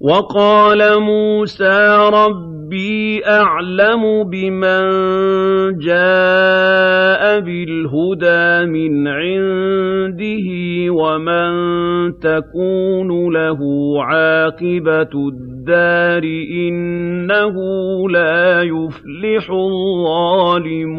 وَقَالَ مُوسَىٰ رَبِّي أَعْلَمُ بِمَن جَاءَ بِالْهُدَىٰ مِنْ عِندِهِ وَمَن تَكُونُ لَهُ عَاقِبَةُ الدَّارِ ۖ إِنَّهُ لَا يُفْلِحُ الظَّالِمُونَ